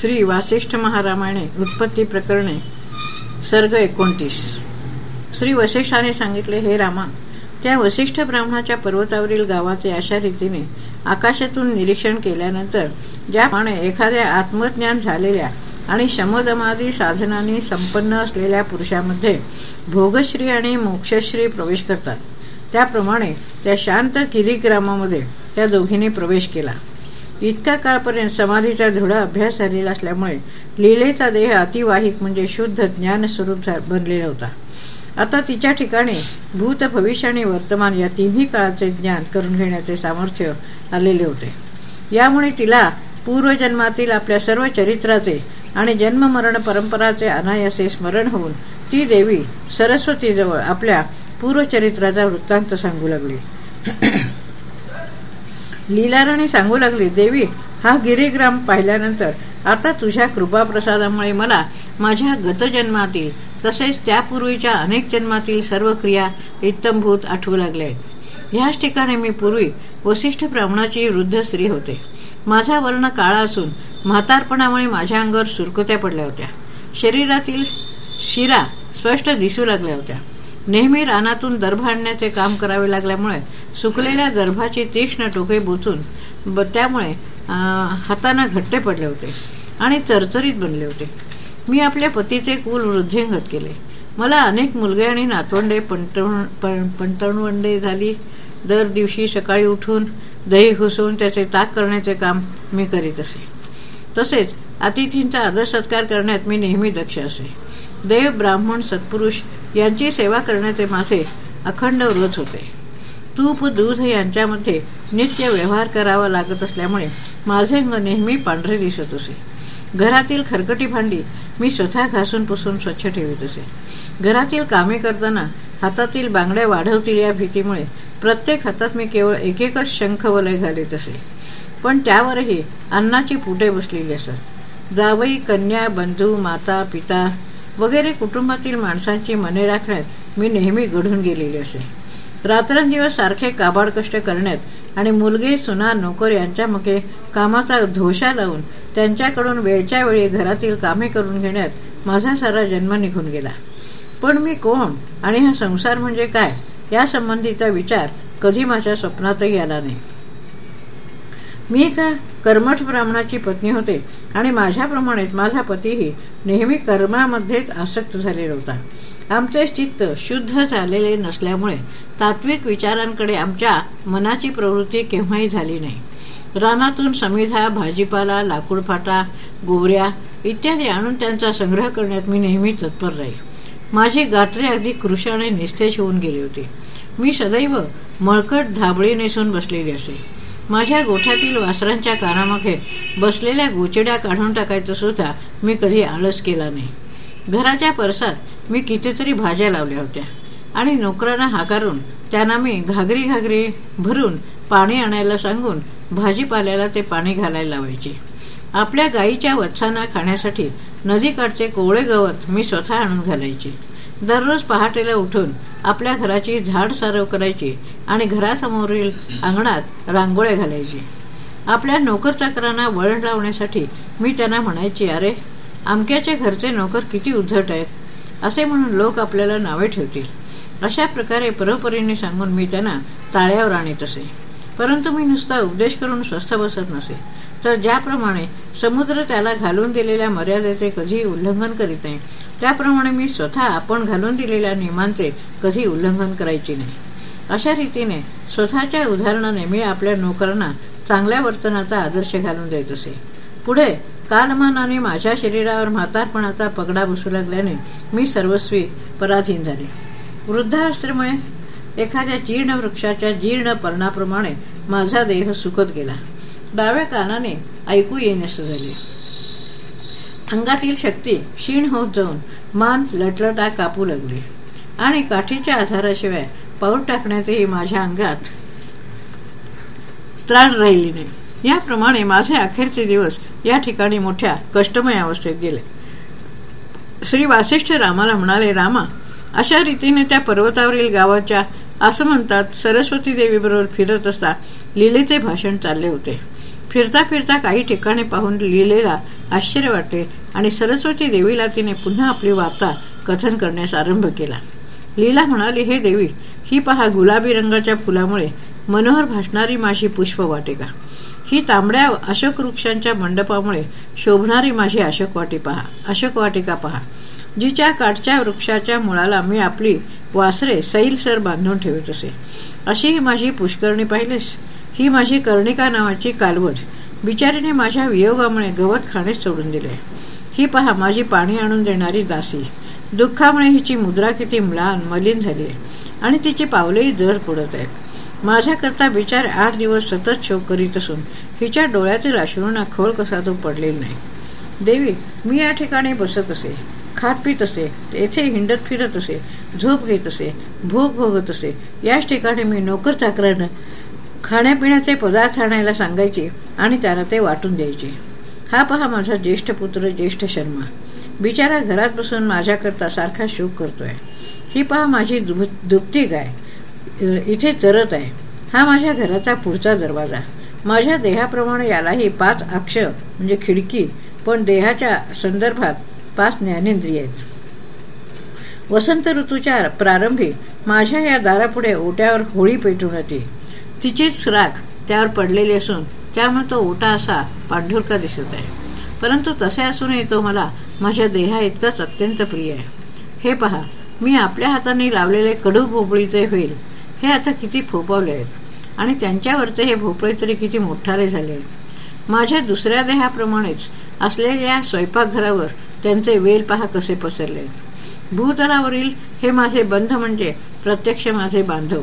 श्री वासिष्ठ महारामायणे उत्पत्ती प्रकरणे सर्ग एकोणतीस. श्री वसिष्ठाने सांगितले हे रामा त्या वसिष्ठ ब्राह्मणाच्या पर्वतावरील गावाचे अशा रीतीने आकाशातून निरीक्षण केल्यानंतर ज्याप्रमाणे एखाद्या आत्मज्ञान झालेल्या आणि शमदमादी साधनांनी संपन्न असलेल्या पुरुषामध्ये भोगश्री आणि मोक्षश्री प्रवेश करतात त्याप्रमाणे त्या शांत किरीग्रामामध्ये त्या दोघींनी प्रवेश केला. इतक्या काळपर्यंत समाधीचा धुळा अभ्यास झालेला असल्यामुळे लीलेचा देह अतिवाहिक म्हणजे शुद्ध ज्ञान स्वरूप बनलेला होता. आता तिच्या ठिकाणी भूत भविष्य आणि वर्तमान या तिन्ही काळाचे ज्ञान करून घेण्याचे सामर्थ्य आलेले होते. यामुळे तिला पूर्वजन्मातील आपल्या सर्व चरित्राचे आणि जन्ममरण परंपराचे अनायासे स्मरण होऊन ती देवी सरस्वतीजवळ आपल्या पूर्वचरित्राचा वृत्तांत सांगू लागली. लीलाराणी सांगू लागली देवी हा गिरीग्राम पाहिल्यानंतर आता तुझ्या कृपाप्रसादामुळे मला माझ्या गतजन्मातील तसेच त्यापूर्वीच्या अनेक जन्मातील सर्व क्रिया इत्तमभूत आठवू लागल्या आहेत ह्याच ठिकाणी मी पूर्वी वसिष्ठ ब्राह्मणाची वृद्ध स्त्री होते. माझा वर्ण काळा असून म्हातारपणामुळे माझ्या अंगावर सुरकुत्या पडल्या होत्या. शरीरातील शिरा स्पष्ट दिसू लागल्या होत्या. नेहमी रानातून दर्भ आणण्याचे काम करावे लागल्यामुळे सुकलेल्या दर्भाची तीक्ष्ण टोके बोचून त्यामुळे हातांना घट्टे पडले होते आणि चरचरीत बनले होते. मी आपल्या पतीचे कुल वृद्धिंगत केले. मला अनेक मुलगे आणि नातवंडे पंतवंडे झाली. दर दिवशी सकाळी उठून दही घुसवून त्याचे ताक करण्याचे काम मी करीत असे. तसेच अतिथींचा आदर सत्कार करण्यात मी नेहमी दक्ष असे. देव ब्राह्मण सत्पुरुष यांची सेवा करण्याचे माझे अखंड व्रत होते. तूप दूध यांच्यामध्ये नित्य व्यवहार करावा लागत असल्यामुळे माझे अंग नेहमी पांढरे दिसत असे. घरातील खरकटी भांडी मी स्वतः घासून पुसून स्वच्छ ठेवत असे. घरातील कामे करताना हातातील बांगड्या वाढवतील या भीतीमुळे प्रत्येक हातात मी केवळ एक एकच शंख वलय घालीत असे. पण त्यावरही अन्नाची पुटे बसलेली असत. जावई कन्या बंधू माता पिता वगैरे कुटुंबातील माणसांची मने राखण्यात मी नेहमी घडून गेलेली असे. रात्रंदिवस सारखे काबाड कष्ट करण्यात आणि मुलगे सुना नोकर यांच्यामुखे कामाचा धोशा लावून त्यांच्याकडून वेळच्या वेळी घरातील कामे करून घेण्यात माझा सारा जन्म निघून गेला. पण मी कोण आणि हा संसार म्हणजे काय या संबंधीचा विचार कधी माझ्या स्वप्नातही आला नाही. मी एका कर्मठ ब्राह्मणाची पत्नी होते आणि माझ्याप्रमाणेच माझा पतीही नेहमी कर्मामध्येच आसक्त झालेला होता. आमचे चित्त शुद्ध झालेले नसल्यामुळे तात्विक विचारांकडे आमच्या मनाची प्रवृत्ती केव्हाही झाली नाही. रानातून समिधा भाजीपाला लाकूडफाटा गोवऱ्या इत्यादी आणून त्यांचा संग्रह करण्यात मी नेहमी तत्पर राही माझी गात्रे अगदी कृशाने निस्तेज होऊन गेली होती. मी सदैव मळकट धाबळी नेसून बसलेली असे. माझ्या गोठ्यातील वासरांच्या कानामागे बसलेल्या गोचिड्या काढून टाकायचं सुद्धा मी कधी आळस केला नाही. घराच्या परसात मी कितीतरी भाज्या लावल्या होत्या आणि नोकरांना हाकारून त्यांना मी घागरी घागरी भरून पाणी आणायला सांगून भाजीपाल्याला ते पाणी घालायला लावायचे. आपल्या गायीच्या वत्सांना खाण्यासाठी नदीकाठचे कोवळे गवत मी स्वतः आणून घालायचे. दररोज पहाटेला उठून आपल्या घराची झाड सारव करायची आणि घरासमोरील अंगणात रांगोळ्या घालायची. आपल्या नोकर चाकरांना वळण लावण्यासाठी मी त्यांना म्हणायची अरे आमक्याचे घरचे नोकर किती उद्धट आहेत. असे म्हणून लोक आपल्याला नावे ठेवतील. अशा प्रकारे परोपरीने सांगून मी त्यांना ताळ्यावर आणत असे. परंतु मी नुसता उपदेश करून स्वस्थ बसत नसे. तर ज्याप्रमाणे समुद्र त्याला घालून दिलेल्या मर्यादेचे कधी उल्लंघन करीत नाही त्याप्रमाणे मी स्वतः आपण घालून दिलेल्या नियमांचे कधी उल्लंघन करायची नाही. अशा रीतीने स्वतःच्या उदाहरणाने मी आपल्या नोकरांना चांगल्या वर्तनाचा आदर्श घालून देत असे. पुढे कालमानाने माझ्या शरीरावर म्हातारपणाचा पगडा बसू लागल्याने मी सर्वस्वी पराधीन झाले. वृद्धाश्रमुळे एखाद्या जीर्ण वृक्षाच्या जीर्ण पर्णाप्रमाणे माझा देह सुकत गेला. डाव्या कानाने ऐकू येण्यास झाले अंगातील शक्ती क्षीण होत जाऊन मान लटलटा कापू लागली. आणि काठीच्या आधाराशिवाय पाऊल टाकण्यातही माझ्या अंगात त्राण राहिली नाही. याप्रमाणे माझे अखेरचे दिवस या ठिकाणी मोठ्या कष्टमय अवस्थेत गेले. श्री वासिष्ठ रामाला म्हणाले रामा अशा रीतीने त्या पर्वतावरील गावाच्या असं म्हणतात सरस्वती देवीबरोबर फिरत असता लिलेचे भाषण चालले होते. फिरता फिरता काही ठिकाणी पाहून लिहिलेला आश्चर्य वाटते आणि सरस्वती देवीला तिने पुन्हा आपली वार्ता कथन करण्यास आरंभ केला. लीला म्हणाली हे देवी ही पहा गुलाबी रंगाच्या फुलामुळे मनोहर भासणारी माझी पुष्प वाटिका ही तांबड्या अशोक वृक्षांच्या मंडपामुळे शोभणारी माझी अशोक वाटी पहा अशोक वाटिका पहा जिच्या काठच्या वृक्षाच्या मुळाला मी आपली वासरे सैलसर बांधून ठेवत असे. अशी ही माझी पुष्करणी पाहिलेस? ही माझी कर्णिका नावाची कालवड. बिचारीने माझ्या वियोगामुळे गवत खाणेच सोडून दिले. ही पहा माझी पाणी आणून देणारी दासी. दुःखामुळे हिची मुद्रा किती म्लान मलिन झाली आणि तिची पावलेही जड पडत आहेत. माझ्याकरता बिचार आठ दिवस सतत शोक करीत असून हिच्या डोळ्यातील अश्रूंना खोल कसा तो पडलेला नाही. देवी मी या ठिकाणी बसत असे. खात पित असे. येथे हिंडत फिरत असे. झोप घेत असे. भूक भोगत असे. याच ठिकाणी मी नोकर चाकरानं खाण्यापिण्याचे पदार्थ आणायला सांगायचे आणि त्याला ते वाटून द्यायचे. हा पहा माझा ज्येष्ठ पुत्र ज्येष्ठ शर्मा. बिचारा घरात बसून माझ्याकरता सारखा शोक करतोय. ही पहा माझी दुपती गाय. इथे चरत आहे. हा माझ्या घराचा पुढचा दरवाजा. माझ्या देहाप्रमाणे यालाही पाच अक्ष म्हणजे खिडकी पण देहाच्या संदर्भात पाच ज्ञानेंद्रिय आहेत. वसंत ऋतूच्या प्रारंभी माझ्या या दारापुढे ओट्यावर होळी पेटून येते. तिचीच राख त्यावर पडलेली असून त्यामुळे तो ओटा असा पांढुरका दिसत आहे. परंतु तसे असूनही तो मला माझ्या देहा इतकाच अत्यंत प्रिय आहे. हे पहा मी आपल्या हाताने लावलेले कडू भोपळीचे होईल हे आता किती फोपावले आहेत. आणि त्यांच्यावरचे हे भोपळे तरी किती मोठारे झाले आहेत. माझ्या दुसऱ्या देहाप्रमाणेच असलेल्या स्वयंपाकघरावर त्यांचे वेल पहा कसे पसरले आहेत. भूतलावरील हे माझे बंध म्हणजे प्रत्यक्ष माझे बांधव.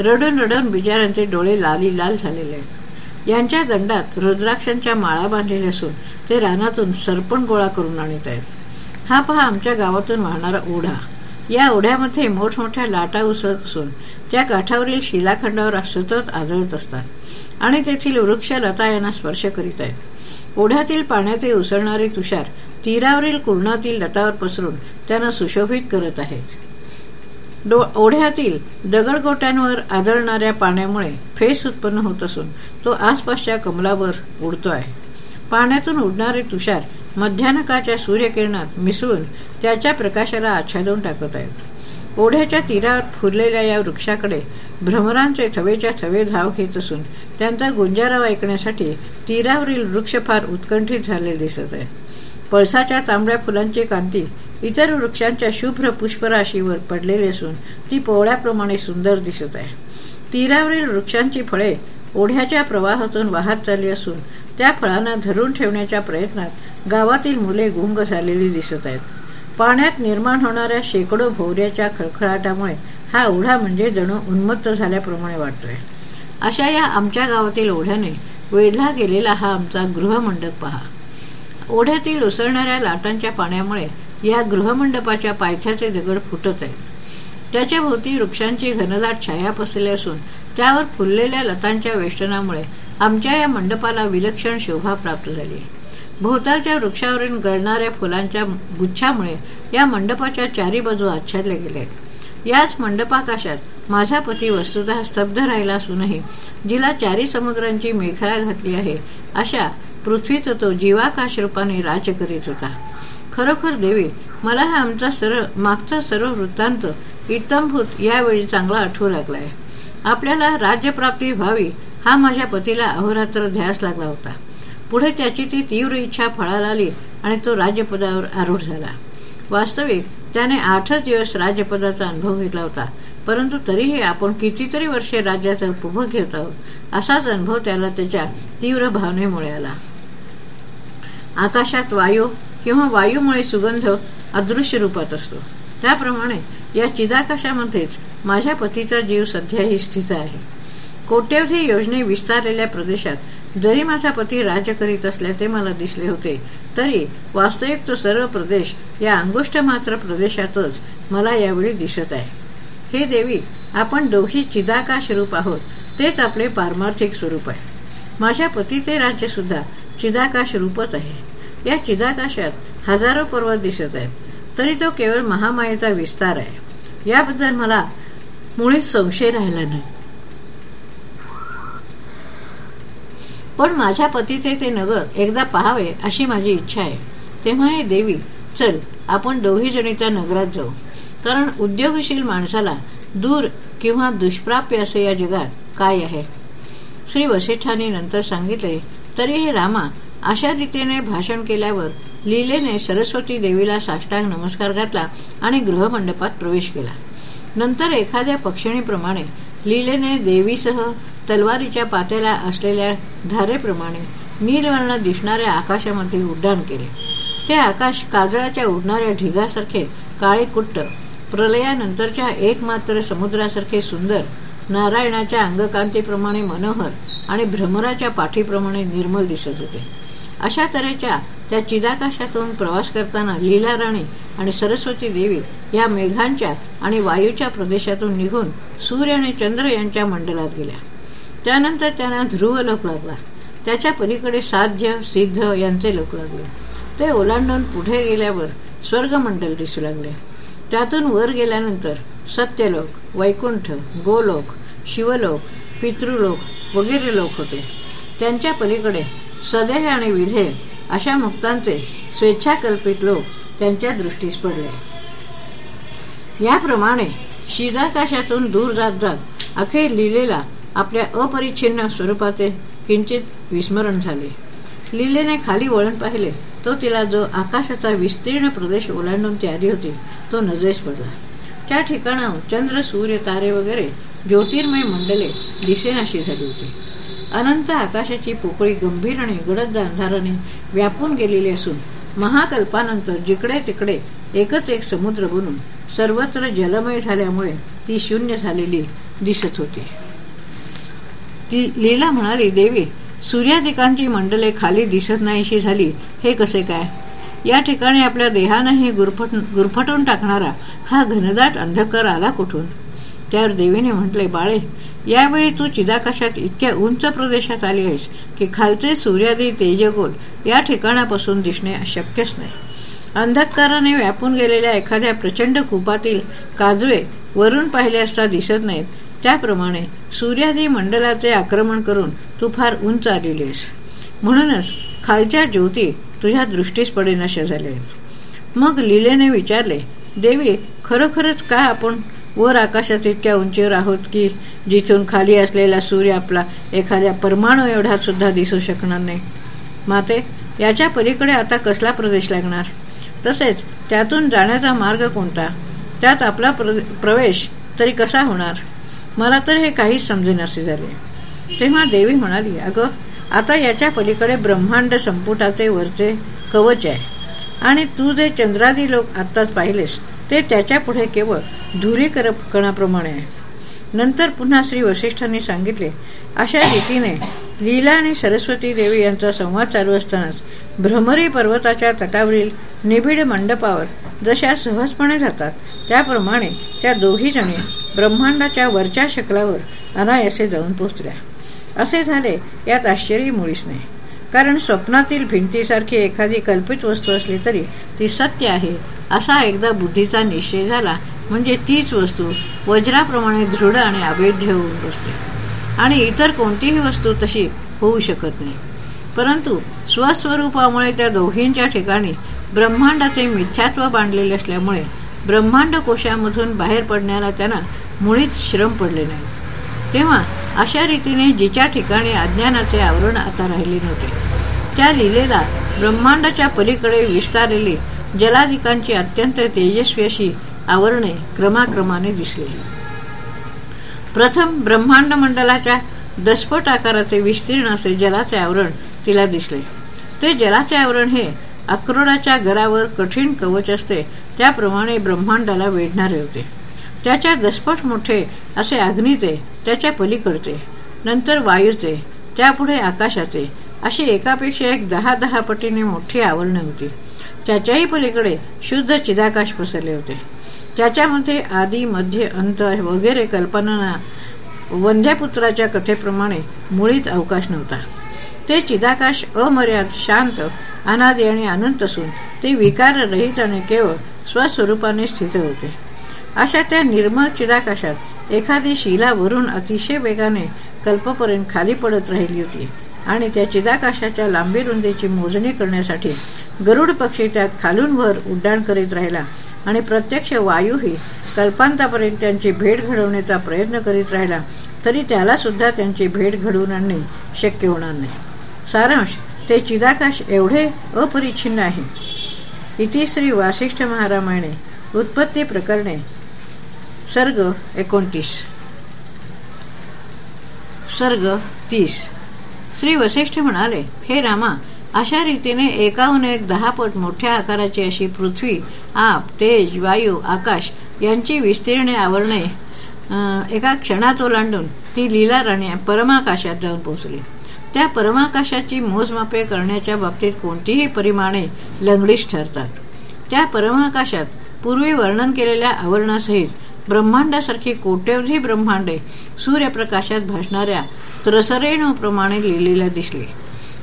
रडून रडून बिचारांचे डोळे लाली लाल झालेले आहेत. यांच्या दंडात रुद्राक्षांच्या माळा बांधलेल्या असून ते रानातून सरपण गोळा करून आणत आहेत. हा पहा आमच्या गावातून वाहणारा ओढा. या ओढ्यामध्ये मोठमोठ्या लाटा उसळत असून त्या काठावरील शिलाखंडावर सतत आदळत असतात आणि तेथील वृक्ष लता यांना स्पर्श करीत आहेत. ओढ्यातील पाण्याचे उसळणारे तुषार तीरावरील कुर्णातील लतावर पसरून त्यांना सुशोभित करत आहेत. ओढ्यातील दगडगोट्यांवर आदळणाऱ्या पाण्यामुळे फेस उत्पन्न होत असून तो आसपासच्या कमलावर उडतो आहे पाण्यातून उडणारे तुषार मध्यानकाच्या सूर्यकिरणात मिसळून त्याच्या प्रकाशाला आच्छादून टाकत आहेत. ओढ्याच्या तीरावर फुललेल्या या वृक्षाकडे भ्रमरांचे थवेच्या थवे धाव घेत असून त्यांचा गुंजाराव ऐकण्यासाठी तीरावरील वृक्ष फार उत्कंठित झाले दिसत आहेत. पळसाच्या तांबड्या फुलांची कांती इतर वृक्षांच्या शुभ्र पुष्पराशीवर पडलेली असून ती पोवळ्याप्रमाणे सुंदर दिसत आहे. तीरावरील वृक्षांची फळे ओढ्याच्या प्रवाहातून वाहत चालली असून त्या फळांना धरून ठेवण्याच्या प्रयत्नात गावातील मुले गुंग झालेली दिसत आहेत. पाण्यात निर्माण होणाऱ्या शेकडो भोवऱ्याच्या खळखळाटामुळे हा ओढा म्हणजे जणू उन्मत्त झाल्याप्रमाणे वाटतोय. अशा या आमच्या गावातील ओढ्याने वेढला गेलेला हा आमचा गृहमंडप पहा. ओढ्यातील उसळणाऱ्या लाटांच्या पाण्यामुळे या गृहमंडपाच्या पायथ्याचे दगड फुटत आहेत. त्याच्या भोवती वृक्षांची घनदाट छाया पसरली असून त्यावर फुललेल्या लतांच्या वेष्टनामुळे आमच्या या मंडपाला विलक्षण शोभा प्राप्त झाली भोवतालच्या वृक्षावरून गळणाऱ्या फुलांच्या गुच्छामुळे या मंडपाच्या चारी बाजू आच्छादले गेले याच मंडपाकाशात माझा पती वस्तुत स्तब्ध राहिला असूनही जिला चारी समुद्रांची मेखळा घातली आहे अशा पृथ्वीचा तो जीवाकाश रूपाने राज्य करीत होता. खरोखर देवी मला हा आमचा सर्व मागचा सर्व वृत्तांत इतमभूत यावेळी चांगला आठवू लागलाय. आपल्याला राज्यप्राप्ती व्हावी हा माझ्या पतीला अहोरात्र ध्यास लागला होता. पुढे त्याची ती तीव्र इच्छा फळाला आली आणि तो राज्यपदावर आरूढ झाला. वास्तविक त्याने आठच दिवस राज्यपदाचा अनुभव घेतला होता परंतु तरीही आपण कितीतरी वर्षे राज्याचा उपभोग घेत आहोत असाच अनुभव त्याला त्याच्या तीव्र भावनेमुळे आला. आकाशात वायू किंवा वायूमुळे सुगंध अदृश्य रूपात असतो. त्याप्रमाणे या चिदाकाशामध्येच माझ्या पतीचा जीव सध्याही स्थित आहे. कोट्यवधी योजने विस्तारलेल्या प्रदेशात जरी माझा पती राज्य करीत असल्याचे मला दिसले होते तरी वास्तविक तो सर्व प्रदेश या अंगुष्ट मात्र प्रदेशातच मला यावेळी दिसत आहे. हे देवी आपण दोघी चिदाकाश रूप आहोत तेच आपले पारमार्थिक स्वरूप आहे. माझ्या पतीचे राज्य सुद्धा चिदाकाश रूपच आहे. या चिदाकाशात हजारो पर्वत दिसत आहेत. तरी तो केवळ महामायेचा विस्तार आहे. याबद्दल मला मुळीच संशय राहिला नाही. पण माझ्या पतीचे ते नगर एकदा पहावे अशी माझी इच्छा आहे. तेव्हा हे देवी चल आपण दोघी जणी त्या नगरात जाऊ. कारण उद्योगशील माणसाला दूर किंवा दुष्प्राप्य असे या जगात काय आहे? श्री वसिष्ठांनी नंतर सांगितले तरीही रामा अशा रीतीने भाषण केल्यावर लीलेने सरस्वती देवीला साष्टांग नमस्कार घातला आणि गृहमंडपात प्रवेश केला. नंतर एखाद्या पक्षिणीप्रमाणे लीलेने देवीसह तलवारीच्या पात्याला असलेल्या धारेप्रमाणे नीलवर्ण दिसणाऱ्या आकाशामध्ये उड्डाण केले. ते आकाश काजळाच्या उडणाऱ्या ढिगासारखे काळे कुट्ट प्रलयानंतरच्या एकमात्र समुद्रासारखे सुंदर नारायणाच्या अंगकांतीप्रमाणे मनोहर आणि भ्रमराच्या पाठीप्रमाणे निर्मल दिसत होते. अशा तऱ्हेच्या त्या चिदाकाशातून प्रवास करताना लीला राणी आणि सरस्वती देवी या मेघांच्या आणि वायूच्या प्रदेशातून निघून सूर्य आणि चंद्र यांच्या मंडलात गेल्या. त्यानंतर त्यांना ध्रुव लोक लागला. त्याच्या पलीकडे साध्य सिद्ध यांचे लोक लागले. ते ओलांडून पुढे गेल्यावर स्वर्गमंडल दिसू लागले. त्यातून वर गेल्यानंतर सत्यलोक वैकुंठ गोलोक शिवलोक पितृलोक वगैरे लोक होते. त्यांच्या पलीकडे सदेह आणि विधेय अशा मुक्तांचे स्वेच्छाकल्पित लोक त्यांच्या दृष्टीस पडले. याप्रमाणे शिदाकाशातून दूर जात जात अखेर लिलेला आपल्या अपरिच्छिन्न स्वरूपाचे किंचित विस्मरण झाले. लिलेने खाली वळण पाहिले तो तिला जो आकाशाचा विस्तीर्ण प्रदेश ओलांडून ती आली होती तो नजरेस पडला. त्या ठिकाणाहून चंद्र सूर्य तारे वगैरे ज्योतिर्मय मंडले दिसेनाशी झाली होती. अनंत आकाशाची पोकळी गंभीर आणि गडद अंधाराने व्यापून गेलेली असून महाकल्पानंतर जिकडे तिकडे एकच एक समुद्र बनून सर्वत्र जलमय झाल्यामुळे ती शून्य झालेली दिसत होती. ती लीला म्हणाली देवी सूर्यादिकांची मंडले खाली दिसत नाहीशी झाली हे कसे काय? या ठिकाणी आपल्या देहानंही गुरफट गुरफटून टाकणारा हा घनदाट अंधकार आला कुठून? त्यावर देवीने म्हटले बाळे यावेळी तू चिदाकाशात इतक्या उंच प्रदेशात आली आहेस की खालचे सूर्यादी तेजगोल या ठिकाणापासून दिसणे शक्यच नाही. अंधकाराने व्यापून गेलेल्या एखाद्या प्रचंड कुपातील काजवे वरून पाहिले असता दिसत नाहीत. त्याप्रमाणे सूर्यादी मंडलाचे आक्रमण करून तू फार उंच आलेली आहेस. म्हणूनच खालच्या ज्योती तुझ्या दृष्टीस पडेनाशा झाले मग लिलेने विचारले देवी खरोखरच का आपण वर आकाशात इतक्या उंचीवर आहोत की जिथून खाली असलेला सूर्य आपला एखाद्या परमाणू एवढा सुद्धा दिसू शकणार नाही. माते याच्या पलीकडे आता कसला प्रदेश लागणार? तसेच त्यातून जाण्याचा मार्ग कोणता? त्यात आपला प्रवेश तरी कसा होणार? मला तर हे काहीच समजेनासे झाले. तेव्हा देवी म्हणाली अगं आता याच्या पलीकडे ब्रह्मांड संपुटाचे वरचे कवच आहे आणि तू जे चंद्रादी लोक आत्ताच पाहिलेस ते त्याच्या पुढे केवळ धुरी कणाप्रमाणे आहे. नंतर पुन्हा श्री वशिष्ठांनी सांगितले अशा रीतीने लीला आणि सरस्वती देवी यांचा संवाद चालू असतानाच भ्रमरी पर्वताच्या तटावरील निबिड मंडपावर जशा सहजपणे जातात त्याप्रमाणे त्या दोघी जणी ब्रह्मांडाच्या वरच्या शकलावर अनायासे जाऊन पोचल्या असे झाले यात आश्चर्य मुळीच नाही. कारण स्वप्नातील भिंतीसारखी एखादी कल्पित वस्तू असली तरी ती सत्य आहे. असा एकदा बुद्धीचा निश्चय झाला म्हणजे तीच वस्तू वज्राप्रमाणे दृढ आणि अभेद्य होऊन बसते. आणि इतर कोणतीही वस्तू तशी होऊ शकत नाही. परंतु स्वस्वरूपामुळे त्या दोघींच्या ठिकाणी ब्रह्मांडाचे मिथ्यात्व बांधलेले असल्यामुळे ब्रह्मांड कोशामधून बाहेर पडण्याला त्यांना मुळीच श्रम पडले नाही. तेव्हा अशा रीतीने जिच्या ठिकाणी अज्ञानाचे आवरण आता राहिले नव्हते. त्या लिलेला ब्रह्मांडाच्या पलीकडे विस्तारलेली जलाधिकांची अत्यंत तेजस्वी अशी आवरणे क्रमाक्रमाने दिसली. प्रथम ब्रह्मांड मंडलाच्या दसपट आकाराचे विस्तीर्ण असे जलाचे आवरण तिला दिसले. ते जलाचे आवरण हे अक्रोडाच्या घरावर कठीण कवच असते त्याप्रमाणे ब्रह्मांडाला वेढणारे होते. त्याच्या दसपट मोठे असे अग्नीचे त्याच्या पलीकडचे नंतर वायूचे त्यापुढे आकाशाचे अशी एकापेक्षा एक दहा दहा पटीने मोठी आवरण होती. त्याच्याही पलीकडे शुद्ध चिदाकाश पसरले होते. त्याच्यामध्ये आदी मध्य अंत वगैरे कल्पना वंध्यापुत्राच्या कथेप्रमाणे मुळीच अवकाश नव्हता. ते चिदाकाश अमर्याद शांत अनादी आणि अनंत असून ते विकाररहित आणि केवळ स्वस्वरूपाने स्थित होते. अशा त्या निर्मळ चिराकाशात एखादी शिला वरून अतिशय वेगाने कल्पपर्यंत खाली पडत राहिली होती. आणि त्या चिदाकाशाच्या लांबी रुंदीची मोजणी करण्यासाठी गरुड पक्षी त्यात खालून वर उड्डाण करीत राहिला. आणि प्रत्यक्ष वायूही कल्पांतापर्यंत त्यांची भेट घडवण्याचा प्रयत्न करीत राहिला तरी त्याला सुद्धा त्यांची भेट घडवून आणणे शक्य होणार नाही. सारांश ते चिदाकाश एवढे अपरिच्छिन्न आहे. इतिश्री वासिष्ठ महारामायणे उत्पत्ती प्रकरणे सर्ग एकोणतीस. सर्ग तीस. श्री वसिष्ठ म्हणाले हे रामा अशा रीतीने एकाहून एक दहा पट मोठ्या आकाराची अशी पृथ्वी आप तेज वायू आकाश यांची विस्तीर्णे आवरणे एका क्षणात ओलांडून ती लीला राणी परमाकाशात जाऊन पोहोचली. त्या परमाकाशाची मोजमापे करण्याच्या बाबतीत कोणतीही परिमाणे लंगडीच ठरतात. त्या परमाकाशात पूर्वी वर्णन केलेल्या आवरणासहित ब्रह्मांडासारखी कोट्यवधी ब्रह्मांडे सूर्यप्रकाशात भासणाऱ्या त्रसरेणूप्रमाणे लिहिलेल्या दिसली.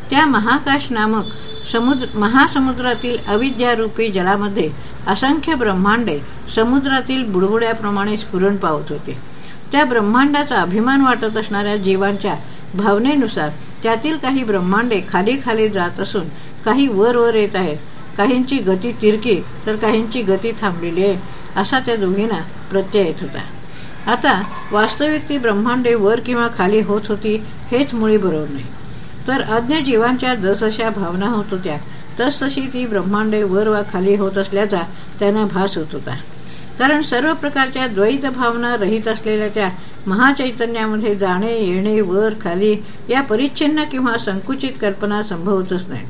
त्या महाकाश नामक समुद्र महासमुद्रातील अविद्यारूपी जलामध्ये असंख्य ब्रह्मांडे समुद्रातील बुडबुड्याप्रमाणे स्फुरण पावत होते. त्या ब्रह्मांडाचा अभिमान वाटत असणाऱ्या जीवांच्या भावनेनुसार त्यातील काही ब्रह्मांडे खाली खाली जात असून काही वर वर येत आहेत. काहींची गती तिरकी तर काहींची गती थांबलेली आहे. असा त्या दोघींना प्रत्यय येत होता. आता वास्तविक ती ब्रह्मांडे वर किंवा खाली होत होती हेच मुळी बरोबर नाही. तर अज्ञ जीवांच्या जसशा भावना होत होत्या तसतशी ती ब्रह्मांडे वर वा खाली होत असल्याचा त्यांना भास होत होता. कारण सर्व प्रकारच्या द्वैत भावना रहित असलेल्या त्या महाचैतन्यामध्ये जाणे येणे वर खाली या परिच्छिन्न किंवा संकुचित कल्पना संभवतच नाही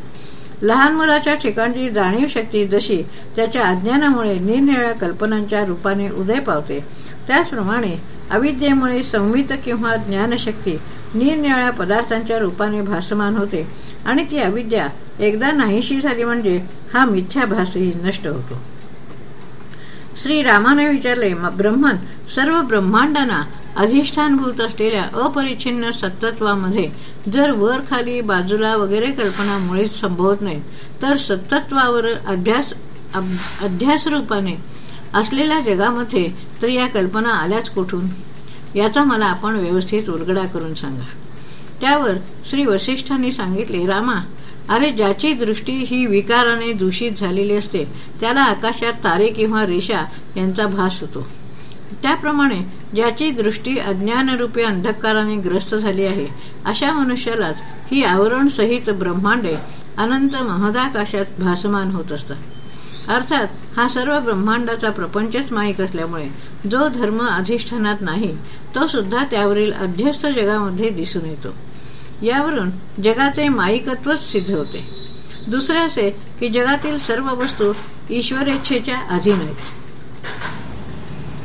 लहान मुलाच्या ठिकाणची जाणीव शक्ती जशी त्याच्या अज्ञानामुळे निरनिळ्या कल्पनांच्या रूपाने उदय पावते. त्याचप्रमाणे अविद्येमुळे संवित किंवा ज्ञानशक्ती निरनिळ्या पदार्थांच्या रूपाने भासमान होते आणि ती अविद्या एकदा नाहीशी झाली म्हणजे हा मिथ्याभासही नष्ट होतो. श्री रामाने विचारले ब्रह्मन सर्व ब्रह्मांडांना अधिष्ठानभूत असलेल्या अपरिच्छिन्न सत्तत्वामध्ये जर वर खाली बाजूला वगैरे कल्पना मुळीच संभवत नाही तर सत्तत्वावर अभ्यास अध्यास रूपाने असलेल्या जगामध्ये तर या कल्पना आल्याच कुठून? याचा मला आपण व्यवस्थित उलगडा करून सांगा. त्यावर श्री वशिष्ठांनी सांगितले रामा अरे ज्याची दृष्टी ही विकाराने दूषित झालेली असते त्याला आकाशात तारे किंवा रेषा यांचा भास होतो. त्याप्रमाणे ज्याची दृष्टी अज्ञानरूपी अंधकाराने ग्रस्त झाली आहे अशा मनुष्यालाच ही आवरण सहित ब्रह्मांडे अनंत महदाकाशात भासमान होत असतात. अर्थात हा सर्व ब्रह्मांडाचा प्रपंचच माईक असल्यामुळे जो धर्म अधिष्ठानात नाही तो सुद्धा त्यावरील अध्यस्त जगामध्ये दिसून येतो. यावरून जगाचे माईकत्वच सिद्ध होते. दुसरे असे की जगातील सर्व वस्तू ईश्वरेच्छेच्या अधीन आहेत.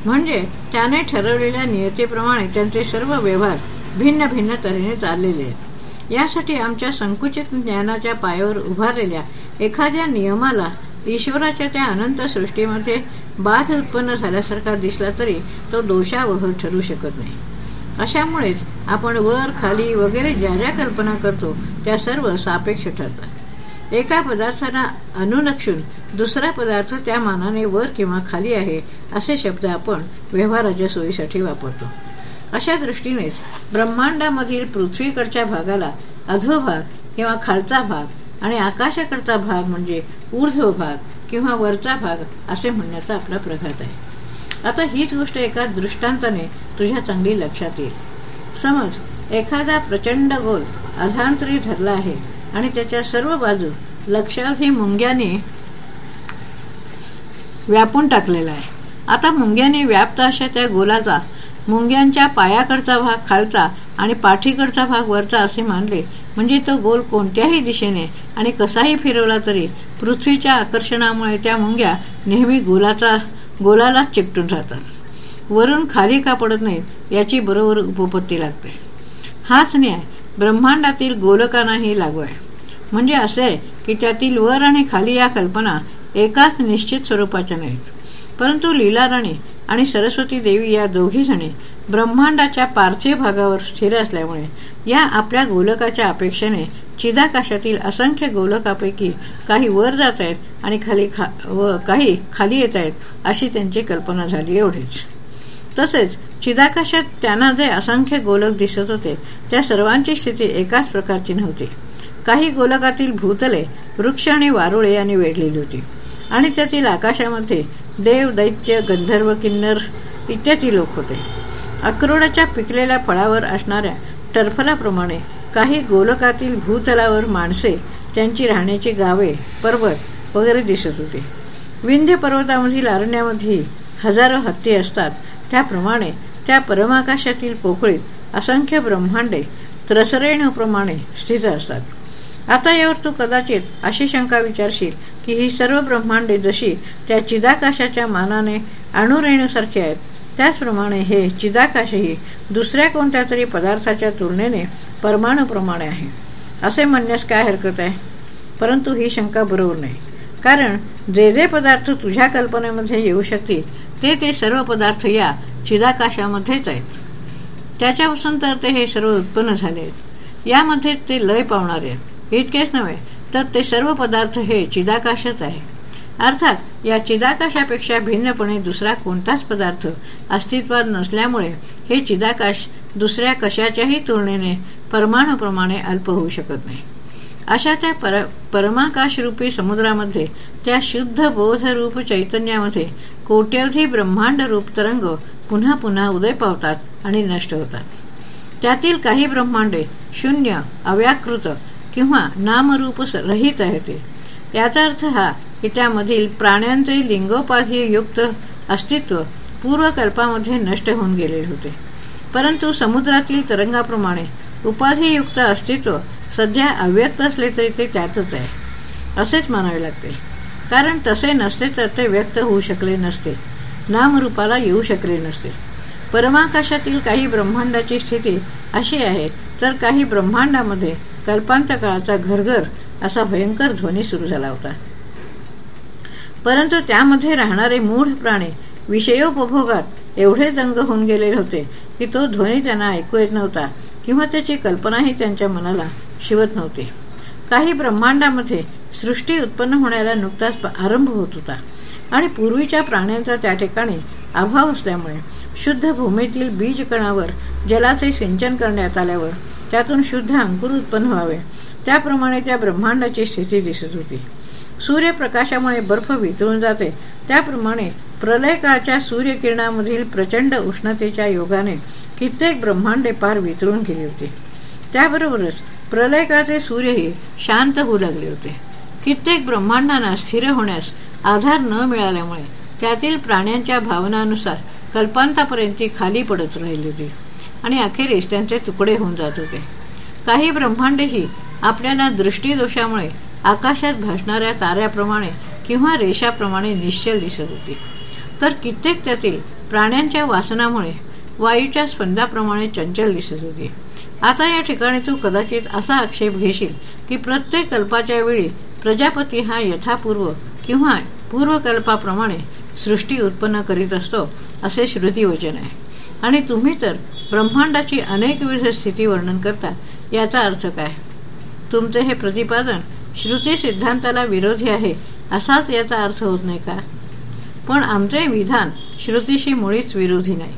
म्हणजे त्याने ठरवलेल्या नियतेप्रमाणे त्यांचे सर्व व्यवहार भिन्न भिन्न तऱ्हेने चाललेले आहेत. यासाठी आमच्या संकुचित ज्ञानाच्या पायावर उभारलेल्या एखाद्या नियमाला ईश्वराच्या त्या अनंत सृष्टीमध्ये बाध उत्पन्न झाल्यासारखा दिसला तरी तो दोषावह ठरू शकत नाही. अशामुळेच आपण वर खाली वगैरे ज्या ज्या कल्पना करतो त्या सर्व सापेक्ष ठरतात. एका पदार्थाला अनुलक्षून दुसरा पदार्थ त्या मानाने वर किंवा खाली आहे असे शब्द आपण व्यवहाराच्या सोयीसाठी वापरतो. अशा दृष्टीनेच ब्रह्मांडामधील पृथ्वीकडच्या भागाला अधोभाग किंवा खालचा भाग आणि आकाशाकडचा भाग म्हणजे ऊर्ध्व भाग किंवा वरचा भाग असे म्हणण्याचा आपला प्रघात आहे. आता हीच गोष्ट एका दृष्टांताने तुझ्या चांगली लक्षात येईल. समज एखादा प्रचंड गोल अधांतरी धरला आहे आणि त्याच्या सर्व बाजू लक्षार्थी मुंग्याने व्यापून टाकलेला आहे. आता मुंग्याने व्याप्त अशा त्या गोलाचा मुंग्यांच्या पायाकडचा भाग खालचा आणि पाठीकडचा भाग वरचा असे मानले. म्हणजे तो गोल कोणत्याही दिशेने आणि कसाही फिरवला तरी पृथ्वीच्या आकर्षणामुळे त्या मुंग्या नेहमी गोलाचा गोलालाच चिकटून राहतात. वरून खाली का पडत नाहीत याची बरोबर उपपत्ती लागते. हाच न्याय. ब्रह्मांडातील गोलकांनाही लागू आहे. म्हणजे असे आहे की त्यातील वर आणि खाली या कल्पना एकाच निश्चित स्वरूपाच्या नाहीत. परंतु लीलाराणी आणि सरस्वती देवी या दोघी जणी ब्रह्मांडाच्या पार्थिव भागावर स्थिर असल्यामुळे या आपल्या गोलकाच्या अपेक्षेने चिदाकाशातील असंख्य गोलकापैकी काही वर जात आहेत आणि खाली खा व काही खाली येत आहेत अशी त्यांची कल्पना झाली एवढीच. तसेच चिदाकाशात त्यांना जे असंख्य गोलक दिसत होते त्या सर्वांची स्थिती एकाच प्रकारची नव्हती. काही गोलकातील भूतले वृक्ष आणि वारुळे यांनी वेढलेली होती. आणि त्यातील आकाशामध्ये देव दैत्य गंधर्व किन्नर इत्यादी लोक होते. अक्रोडाच्या पिकलेल्या फळावर असणाऱ्या टरफलाप्रमाणे काही गोलकातील भूतलावर माणसे त्यांची राहण्याची गावे पर्वत वगैरे दिसत होते. विंध्य पर्वतामधील अरण्यामध्ये हजारो हत्ती असतात. त्याप्रमाणे त्या परमाकाशातील पोकळीत असंख्य ब्रह्मांडे त्रसरेणप्रमाणे स्थित असतात. आता यावर तू कदाचित अशी शंका विचारशील की ही सर्व ब्रह्मांडे जशी त्या चिदाकाशाच्या मानाने अणुरेणूसारखी आहेत त्याचप्रमाणे हे चिदाकाशही दुसऱ्या कोणत्या तरी पदार्थाच्या तुलनेने परमाणुप्रमाणे आहे. असे म्हणण्यास काय हरकत आहे? परंतु ही शंका बरोबर नाही. कारण जे जे पदार्थ तुझ्या कल्पनेमध्ये येऊ शकतील ते ते सर्व पदार्थ या चिदाकाशामध्येच आहेत. त्याच्यापासून तर ते हे सर्व उत्पन्न झाले आहेत. यामध्येच ते लय पावणारे आहेत. इतकेच नव्हे तर ते सर्व पदार्थ हे चिदाकाशच आहे. अर्थात या चिदाकाशापेक्षा भिन्नपणे दुसरा कोणताच पदार्थ अस्तित्वात नसल्यामुळे हे चिदाकाश दुसऱ्या कशाच्याही तुलनेने परमाणूप्रमाणे अल्प होऊ शकत नाही. अशा त्या पर परमाकाशरूपी समुद्रामध्ये त्या शुद्ध बोधरूप चैतन्यामध्ये कोट्यवधी ब्रह्मांड रूप तरंग पुन्हा पुन्हा उदय पावतात आणि नष्ट होतात. त्यातील काही ब्रह्मांडे शून्य अव्याकृत किंवा नामरूप रहित आहेत. याचा अर्थ हा की त्यामधील प्राण्यांचे लिंगोपाधी युक्त अस्तित्व पूर्वकल्पामध्ये नष्ट होऊन गेले होते. परंतु समुद्रातील तरंगाप्रमाणे उपाधीयुक्त अस्तित्व सध्या अव्यक्त असले तरी ते त्यातच आहे. असेच मानावे लागते. कारण तसे नसते तर ते व्यक्त होऊ शकले नसते. नामरूपाला येऊ शकले नसते. परमाकाशातील काही ब्रह्मांडाची स्थिती अशी आहे तर काही ब्रह्मांडामध्ये कल्पांत काळाचा घरघर असा भयंकर ध्वनी सुरू झाला होता. परंतु त्यामध्ये राहणारे मूढ प्राणी विषयोपभोगात एवढे दंग होऊन गेलेले होते की तो ध्वनी त्यांना ऐकू येत नव्हता किंवा त्याची कल्पनाही त्यांच्या मनाला शिवत नव्हती. काही ब्रह्मांडामध्ये सृष्टी उत्पन्न होण्याला नुकताच आरंभ होत होता. आणि पूर्वीच्या प्राण्यांचा त्या ठिकाणी अभाव असल्यामुळे शुद्ध भूमीतील बीजकणावर जलाचे सिंचन करण्यात आल्यावर त्यातून शुद्ध अंकुर उत्पन्न व्हावे. त्याप्रमाणे त्या ब्रह्मांडाची स्थिती दिसत होती. सूर्यप्रकाशामुळे बर्फ वितळून जाते. त्याप्रमाणे प्रलयकाळच्या सूर्यकिरणामधील प्रचंड उष्णतेच्या योगाने कित्येक ब्रह्मांडे पार वितरून गेली होती. त्याबरोबरच प्रलयकाळचे सूर्यही शांत होऊ लागले होते. कित्येक ब्रह्मांडांना स्थिर होण्यास आधार न मिळाल्यामुळे त्यातील प्राण्यांच्या भावनानुसार कल्पांतापर्यंत खाली पडत राहिली होती आणि अखेरीस त्यांचे तुकडे होऊन जात होते. काही ब्रह्मांडेही आपल्याला दृष्टीदोषामुळे आकाशात भासणाऱ्या ताऱ्याप्रमाणे किंवा रेषाप्रमाणे निश्चल दिसत होती. तर कित्येक त्यातील प्राण्यांच्या वासनामुळे वायूच्या स्पंदाप्रमाणे चंचल दिसत होती. आता या ठिकाणी तू कदाचित असा आक्षेप घेशील की प्रत्येक कल्पाच्या वेळी प्रजापती हा यथापूर्व किंवा पूर्वकल्पाप्रमाणे सृष्टी उत्पन्न करीत असतो असे श्रुतीवचन आहे. आणि तुम्ही तर ब्रह्मांडाची अनेकविध स्थिती वर्णन करता याचा अर्थ काय? तुमचे हे प्रतिपादन श्रुती सिद्धांताला विरोधी आहे असाच याचा अर्थ होत नाही का? पण आमचे विधान श्रुतीशी मुळीच विरोधी नाही.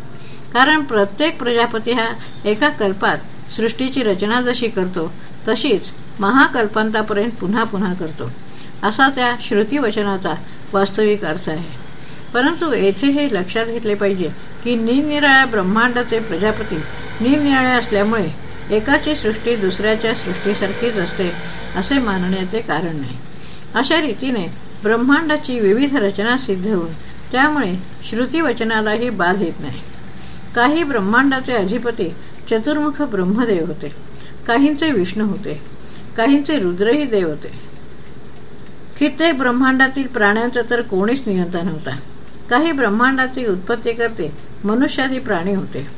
कारण प्रत्येक प्रजापती हा एका कल्पात सृष्टीची रचना जशी करतो तशीच महाकल्पांतापर्यंत पुन्हा पुन्हा करतो. असा त्या श्रुतीवचनाचा वास्तविक अर्थ आहे. परंतु येथे हे लक्षात घेतले पाहिजे की निरनिराळ्या ब्रह्मांडाचे प्रजापती निरनिराळे असल्यामुळे एकाची सृष्टी दुसऱ्याच्या सृष्टीसारखीच असते असे मानण्याचे कारण नाही. अशा रीतीने ब्रह्मांडाची विविध रचना सिद्ध होऊन त्यामुळे श्रुतीवचनालाही बाध येत नाही. काही ब्रह्मांडाचे अधिपती चतुर्मुख ब्रह्मदेव होते. काहींचे विष्णू होते. काहींचे रुद्रही देव होते. कित्येक ब्रह्मांडातील प्राण्यांचा तर कोणीच नियंत्रण नव्हता. काही ब्रह्मांडाची उत्पत्ती करते मनुष्यादी प्राणी होते.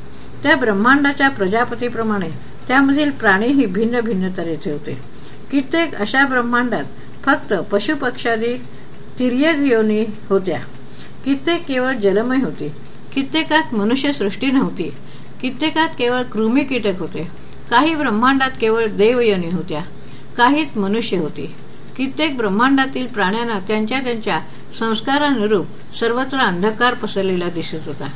त्या ब्रह्मांडाच्या प्रजापतीप्रमाणे त्यामधील प्राणीही भिन्न भिन्न तऱ्हेचे होते. कित्येक अशा ब्रह्मांडात फक्त पशुपक्षादी तिर्यक योनी होत्या. कित्येक केवळ जलमय होती. कित्येकात मनुष्यसृष्टी नव्हती. कित्येकात केवळ कृमी कीटक होते. काही ब्रह्मांडात केवळ देवयोनी होत्या. काहीत मनुष्य होती. कित्येक ब्रह्मांडातील प्राण्यांना त्यांच्या त्यांच्या संस्कारानुरूप सर्वत्र अंधकार पसरलेला दिसत होता.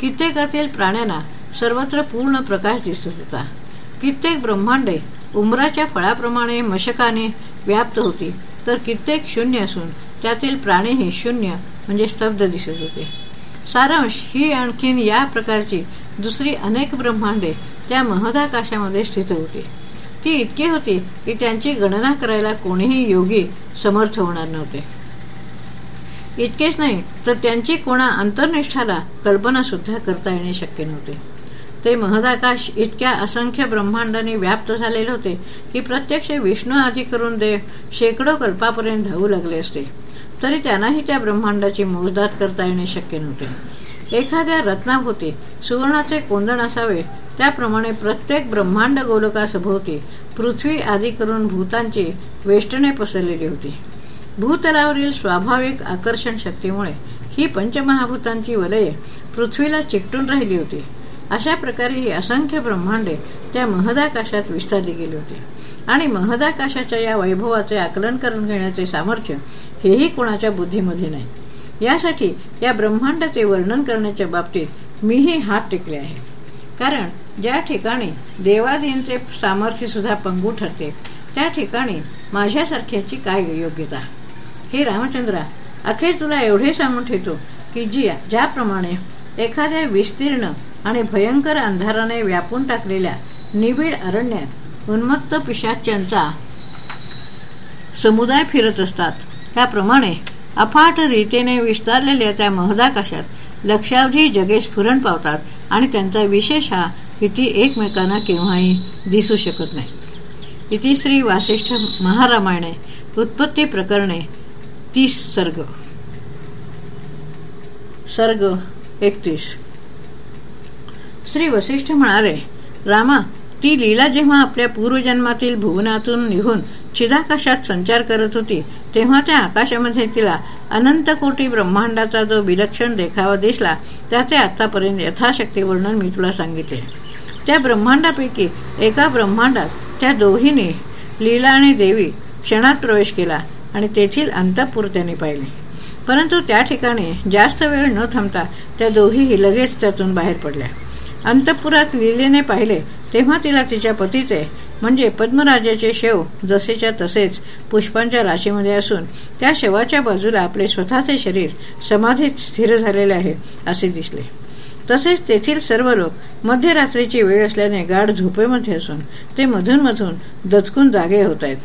कित्येकातील प्राण्यांना सर्वत्र पूर्ण प्रकाश दिसत होता. कित्येक ब्रह्मांडे उमराच्या फळाप्रमाणे मशकाने व्याप्त होती. तर कित्येक शून्य असून त्यातील प्राणीही शून्य म्हणजे स्तब्ध दिसत होते. सारांश ही आणखीन या प्रकारची दुसरी अनेक ब्रह्मांडे त्या महदाकाशामध्ये स्थित होती. ती इतकी होती की त्यांची गणना करायला कोणीही योगी समर्थ होणार नव्हते. इतकेच नाही तर त्यांची कोणा अंतर्निष्ठाला कल्पना सुद्धा करता येणे शक्य नव्हते. ते महदाकाश इतक्या असंख्य ब्रह्मांडाने व्याप्त झालेले होते की प्रत्यक्ष विष्णू आदी करून देव शेकडो कल्पापर्यंत धावू लागले असते. तरी त्यांनाही त्या ब्रह्मांडाची मोजदात करता येणे शक्य नव्हते. एखाद्या रत्नाभोवती सुवर्णाचे कोंदण असावे त्याप्रमाणे प्रत्येक ब्रह्मांड गोलकासभोवती पृथ्वी आदी करून भूतांची वेष्टने पसरलेली होती. भूतलावरील स्वाभाविक आकर्षण शक्तीमुळे ही पंचमहाभूतांची वलये पृथ्वीला चिकटून राहिली होती. अशा प्रकारे ही असंख्य ब्रह्मांडे त्या महदाकाशात विस्तारली गेली होती. आणि महदाकाशाच्या या वैभवाचे आकलन करून घेण्याचे सामर्थ्य हेही कोणाच्या बुद्धीमध्ये नाही. यासाठी या ब्रह्मांडाचे वर्णन करण्याच्या बाबतीत मीही हात टेकले आहे. कारण ज्या ठिकाणी देवादींचे सामर्थ्य सुद्धा पंगू ठरते त्या ठिकाणी माझ्यासारख्याची काय योग्यता? हे रामचंद्रा अखेर तुला एवढे सांगून ठेवतो की जी ज्याप्रमाणे एखाद्या विस्तीर्ण आणि भयंकर अंधाराने व्यापून टाकलेल्या निबिड अरण्यात उन्मत्त पिशाच्यांचा समुदाय फिरत असतात. त्याप्रमाणे अफाट रीतीने विस्तारलेल्या त्या महदाकाशात लक्षावधी जगे स्फुरण पावतात आणि त्यांचा विशेष हा किती एकमेकांना केव्हाही दिसू शकत नाही. इति श्री वासिष्ठ महारामायणे उत्पत्ती प्रकरणे तीस सर्ग. सर्ग एकतीस. श्री वसिष्ठ म्हणाले रामा ती लीला जेव्हा आपल्या पूर्वजन्मातील भुवनातून निघून चिदाकाशात संचार करत होती तेव्हा त्या आकाशामध्ये तिला अनंत कोटी ब्रह्मांडाचा जो विलक्षण देखावा दिसला त्याचे आतापर्यंत यथाशक्ती वर्णन मी तुला सांगितले. त्या ब्रह्मांडापैकी एका ब्रह्मांडात त्या दोघींनी लीला आणि देवी क्षणात प्रवेश केला आणि तेथील अंतपूर त्यांनी पाहिले. परंतु त्या ठिकाणी जास्त वेळ न थांबता त्या दोघीही लगेच त्यातून बाहेर पडल्या. अंतपुरात लिलेने पाहिले तेव्हा तिला तिच्या पतीचे म्हणजे पद्मराजाचे शेव जसेच्या तसेच पुष्पांच्या राशीमध्ये असून त्या शेवाच्या बाजूला आपले स्वतःचे शरीर समाधीत स्थिर झालेले आहे असे दिसले. तसेच तेथील सर्व लोक मध्यरात्रीची वेळ असल्याने गाढ झोपेमध्ये असून ते मधून मधून दचकून जागे होत आहेत.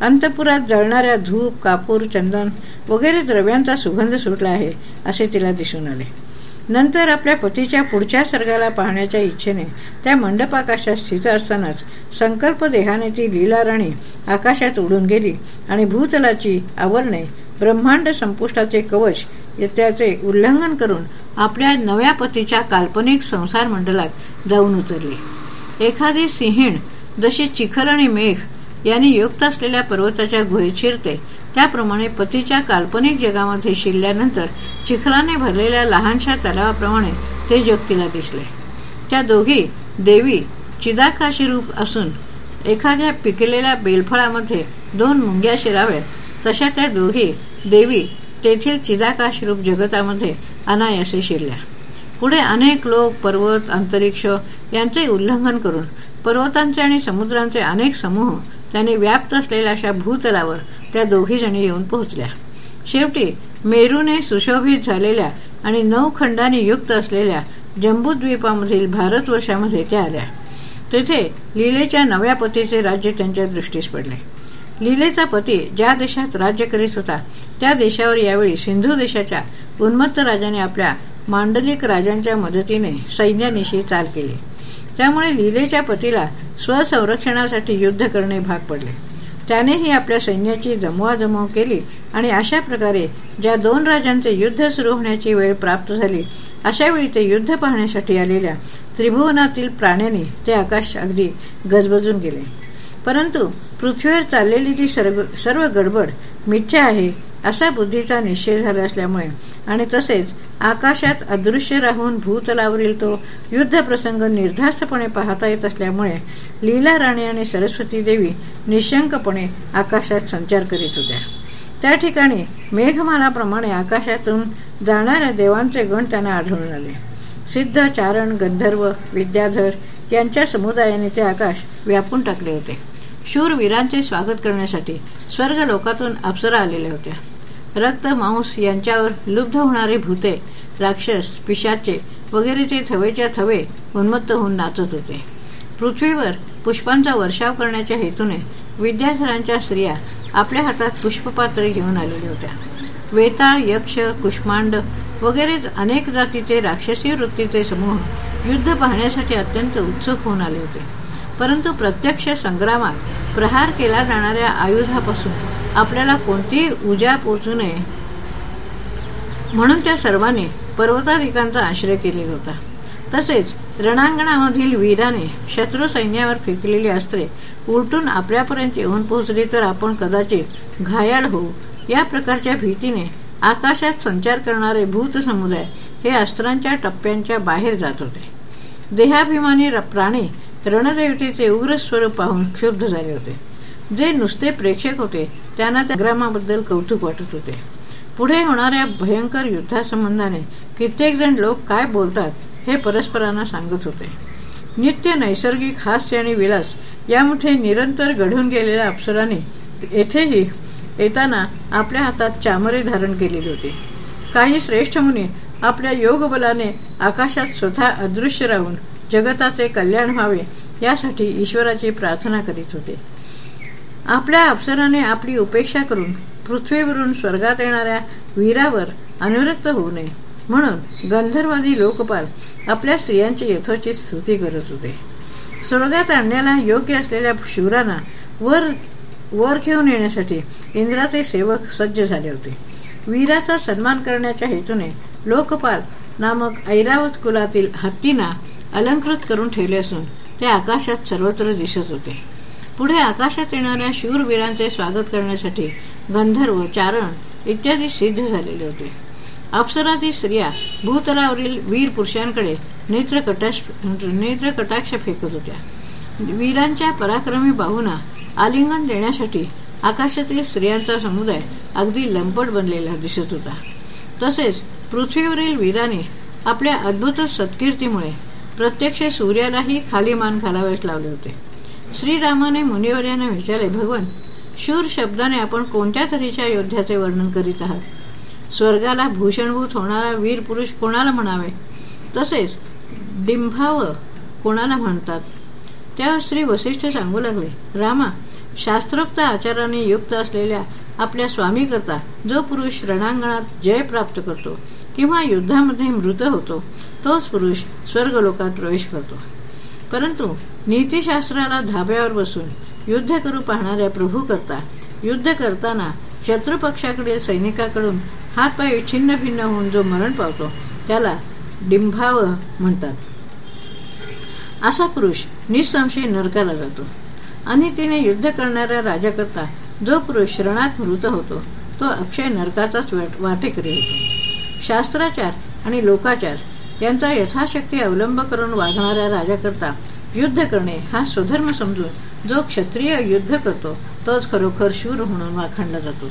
अंतपुरात जळणाऱ्या धूप कापूर चंदन वगैरे द्रव्यांचा सुगंध सुटला आहे असे तिला दिसून आले. नंतर आपल्या पतीच्या पुढच्या सर्गाला पाहण्याच्या इच्छेने त्या मंडपाकाशात स्थित असतानाच संकल्प देहाने ती लीला राणी आकाशात उडून गेली आणि भूतलाची आवरणे ब्रह्मांड संपुष्टाचे कवच त्याचे उल्लंघन करून आपल्या नव्या पतीच्या काल्पनिक संसार मंडलात जाऊन उतरली. एखादी सिंहीण जशी चिखल आणि मेघ यांनी युक्त असलेल्या पर्वताच्या गुहेत शिरते त्याप्रमाणे पतीच्या काल्पनिक जगामध्ये शिरल्यानंतर चिखलाने भरलेल्या लहानशा तलावाप्रमाणे ते जगतीला दिसले. त्या दोघी देवी चिदाकाशी रूप असून एखाद्या पिकलेल्या बेलफळामध्ये दोन मुंग्या शिराव्यात तशा त्या दोघी देवी तेथील चिदाकाश रूप जगतामध्ये अनायासे शिरल्या. पुढे अनेक लोक पर्वत अंतरिक्ष यांचे उल्लंघन करून पर्वतांचे आणि समुद्रांचे अनेक समूह त्याने व्याप्त असलेल्या अशा भूतलावर त्या दोघी जणी येऊन पोहोचल्या. शेवटी मेरूने सुशोभित झालेल्या आणि नऊ खंडाने युक्त असलेल्या जम्बूद्वीपामधील भारतवर्षामध्ये त्या आल्या. तेथे लीलेच्या नव्या पतीचे राज्य त्यांच्या दृष्टीस पडले. लीलेचा पती ज्या देशात राज्य करीत होता त्या देशावर यावेळी सिंधू देशाच्या उन्मत्त राजाने आपल्या मांडलिक राजांच्या मदतीने सैन्यानिशी चाल केली. त्यामुळे लीलेच्या पतीला स्वसंरक्षणासाठी युद्ध करणे भाग पडले. त्यानेही आपल्या सैन्याची जमवाजमव केली आणि अशा प्रकारे ज्या दोन राजांचे युद्ध सुरू होण्याची वेळ प्राप्त झाली अशावेळी ते युद्ध पाहण्यासाठी आलेल्या त्रिभुवनातील प्राण्यांनी ते आकाश अगदी गजबजून गेले. परंतु पृथ्वीवर चाललेली ती सर्व गडबड मिथ्या आहे असा बुद्धीचा निश्चय झाला असल्यामुळे. आणि तसेच आकाशात अदृश्य राहून भूतलावरील तो युद्ध प्रसंग निर्धास्तपणे पाहता येत असल्यामुळे लीला राणी आणि सरस्वती देवी निशंकपणे आकाशात संचार करीत होत्या. त्या ठिकाणी मेघमालाप्रमाणे आकाशातून जाणाऱ्या देवांचे गण त्यांना आढळून आले. सिद्ध चारण गंधर्व विद्याधर यांच्या समुदायाने ते आकाश व्यापून टाकले होते. शूरवीरांचे स्वागत करण्यासाठी स्वर्ग लोकातून अप्सरा आलेल्या होत्या. रक्त मांस यांच्यावर लुब्ध होणारे भूते राक्षस पिशाचे वगैरेचे थवेच्या थवे उन्मत्त होऊन नाचत होते. पृथ्वीवर पुष्पांचा वर्षाव करण्याच्या हेतूने विद्याधरांच्या स्त्रिया आपल्या हातात पुष्पपात्र घेऊन आलेल्या होत्या. वेताळ यक्ष कुष्मांड वगैरे अनेक जातीचे राक्षसी वृत्तीचे समूह युद्ध पाहण्यासाठी अत्यंत उत्सुक होऊन आले होते. परंतु प्रत्यक्ष संग्रामात प्रहार केला जाणाऱ्या आयुधापासून आपल्याला कोणतीही उजा पोचू नये? म्हणून त्या सर्वांनी पर्वताधिकांचा आश्रय केलेला होता. तसेच रणांगणामधील वीराने शत्रू सैन्यावर फेकलेली अस्त्रे उलटून आपल्यापर्यंत येऊन पोहोचली तर आपण कदाचित घायाळ होऊ. या प्रकारच्या भीतीने आकाशात संचार करणारे भूत समुदाय हे अस्त्रांच्या टप्प्यांच्या बाहेर जात होते. देहाभिमानी प्राणी रणदेवतेचे उग्र स्वरूप पाहून क्षुब्ध झाले होते. जे नुसते प्रेक्षक होते त्यांना त्या ग्रामाबद्दल कौतुक वाटत होते. पुढे होणाऱ्या भयंकर युद्धासंबंधाने कित्येक जण लोक काय बोलतात हे परस्परांना सांगत होते. नित्य नैसर्गिक हास्य आणि विलास यामुळे निरंतर घडून गेलेल्या अप्सराने येथेही येताना आपल्या हातात चामरे धारण केलेले होते. काही श्रेष्ठ मुनी आपल्या योगबलाने आकाशात स्वतः अदृश्य राहून जगताचे कल्याण व्हावे यासाठी ईश्वराची प्रार्थना करीत होते. आपल्या अप्सराने आपली उपेक्षा करून पृथ्वीवरून स्वर्गात येणाऱ्या वीरावर अनुरक्त होऊ नये. म्हणून गंधर्वादी लोकपाल आपल्या स्त्रियांची यथोचित स्तुती करत होते. स्वर्गात आणण्याला योग्य असलेल्या शिवरांना वर वर घेऊन येण्यासाठी इंद्राचे सेवक सज्ज झाले होते. वीराचा सन्मान करण्याच्या हेतूने लोकपाल नामक ऐरावत कुलातील हत्तींना अलंकृत करून ठेवले असून ते आकाशात सर्वत्र दिसत होते. पुढे आकाशात येणाऱ्या शूरवीरांचे स्वागत करण्यासाठी गंधर्व चारण इत्यादी सिद्ध झालेले होते. अप्सरातील स्त्रिया भूतलावरील वीर पुरुषांकडे नेत्रकटाक्ष नेत्रकटाक्ष फेकत होत्या. वीरांच्या पराक्रमी बाहूंना आलिंगन देण्यासाठी आकाशातील स्त्रियांचा समुदाय अगदी लंपट बनलेला दिसत होता. तसेच पृथ्वीवरील वीराने आपल्या अद्भुत सत्कीर्तीमुळे प्रत्यक्ष सूर्यालाही खाली मान घालावेच लावले होते. श्रीरामाने मुनिवर्याने विचारले भगवान शूर शब्दाने आपण कोणत्या तऱ्हेच्या योद्ध्याचे वर्णन करीत आहात? स्वर्गाला भूषणभूत होणारा वीर पुरुष कोणाला म्हणावे? तसेच डिंभाव कोणाला म्हणतात? त्यावर श्री वसिष्ठ सांगू लागले रामा शास्त्रोक्त आचाराने युक्त असलेल्या आपल्या स्वामीकरता जो पुरुष रणांगणात जय प्राप्त करतो किंवा युद्धामध्ये मृत होतो तोच पुरुष स्वर्गलोकात प्रवेश करतो. परंतु नीतीशास्त्राला धाब्यावर बसून युद्ध करू पाहणाऱ्या प्रभू करता युद्ध करताना शत्रुपक्षाकडील सैनिकाकडून हातपाय छिन्न भिन्न होऊन जो मरण पावतो त्याला डिंभाव म्हणतात. असा पुरुष निसंशय नरकाला जातो. आणि तिने युद्ध करणाऱ्या राजाकरता जो पुरुष शरणात मृत होतो तो अक्षय नरकाचाच वाटेकरी होतो. शास्त्राचार आणि लोकाचार यांचा यथाशक्ती अवलंब करून वागणाऱ्या राजाकरता युद्ध करणे हा स्वधर्म समजून जो क्षत्रिय युद्ध करतो तोच खरोखर शूर म्हणून वाखणला जातो.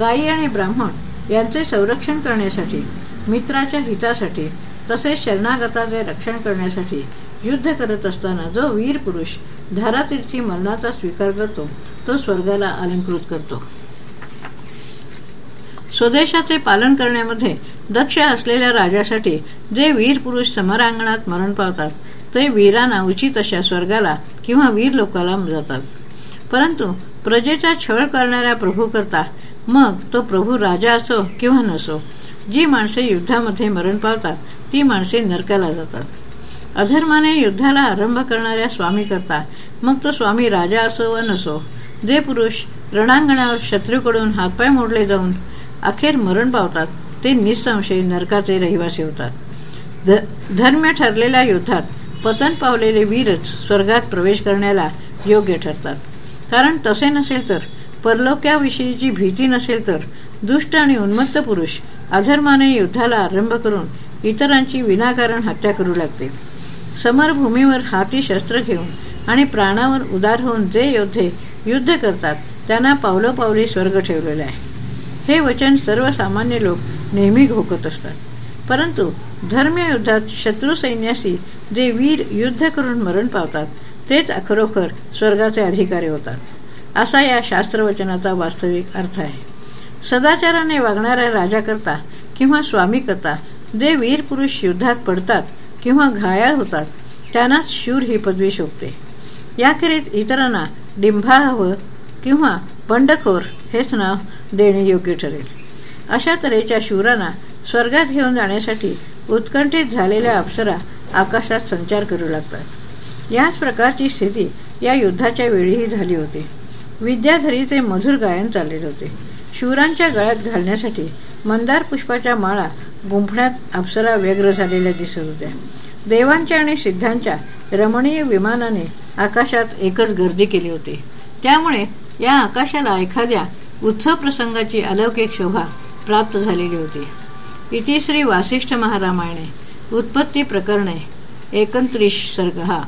गायी आणि ब्राह्मण यांचे संरक्षण करण्यासाठी मित्राच्या हितासाठी तसेच शरणागताचे रक्षण करण्यासाठी युद्ध करत असताना जो वीर पुरुष धारातीर्थी मरणाचा स्वीकार करतो तो स्वर्गाला अलंकृत करतो. स्वदेशाचे पालन करण्यामध्ये दक्ष असलेल्या राजासाठी जे वीर पुरुष समरांगणात मरण पावतात ते वीरांना उचित अशा स्वर्गाला किंवा वीर लोकाला जातात. परंतु प्रजेचा छळ करणाऱ्या प्रभू करता मग तो प्रभू राजा असो किंवा नसो जी माणसे युद्धामध्ये मरण पावतात ती माणसे नरकाला जातात. अधर्माने युद्धाला आरंभ करणाऱ्या स्वामी करता मग तो स्वामी राजा असो व नसो जे पुरुष रणांगणावर शत्रूकडून हातपाय मोडले जाऊन अखेर मरण पावतात ते निसंशय नरकाचे रहिवासी होतात. धर्म्य ठरलेल्या युद्धात पतन पावलेले वीरच स्वर्गात प्रवेश करण्याला योग्य ठरतात. कारण तसे नसेल तर परलोक्याविषयीची भीती नसेल तर दुष्ट आणि उन्मत्त पुरुष अधर्माने युद्धाला आरंभ करून इतरांची विनाकारण हत्या करू लागते समरभूमीवर हाती शस्त्र घेऊन आणि प्राणावर उदार होऊन जे योद्धे युद्ध करतात त्यांना पावलोपावली स्वर्ग ठेवलेला आहे. हे वचन सर्वसामान्य लोक नेहमी घोकत असतात. परंतु धर्मयुद्धात शत्रू सैन्याशी जे वीर युद्ध करून मरण पावतात तेच खरोखर स्वर्गाचे अधिकारी होतात. असा या शास्त्रवचनाचा वास्तविक अर्थ आहे. सदाचाराने वागणाऱ्या राजाकरता किंवा स्वामीकरता जे वीर पुरुष युद्धात पडतात किंवा घायाळ होतात त्यांनाच शूर ही पदवी शोभते. याखेरीज इतरांना डिंभाव किंवा बंडखोर हेच नाव देणे योग्य ठरेल. अशा तऱ्हेच्या शूरांना स्वर्गात घेऊन जाण्यासाठी उत्कंठित झालेल्या अप्सरा आकाशात संचार करू लागतात. याच प्रकारची स्थिती या युद्धाच्या वेळीही झाली होती. विद्याधरीचे मधुर गायन चाललेले होते. शूरांच्या गळ्यात घालण्यासाठी मंदार पुष्पाच्या माळा गुंफण्यात अप्सरा व्यग्र झालेल्या दिसत होत्या. देवांच्या आणि सिद्धांच्या रमणीय विमानाने आकाशात एकच गर्दी केली होती. त्यामुळे या आकाशाला एखाद्या उत्सव प्रसंगाची अलौकिक शोभा प्राप्त झालेली होती. इतिश्री वासिष्ठ महारामायणे उत्पत्ती प्रकरणे एकंत्रिश सर्ग हा.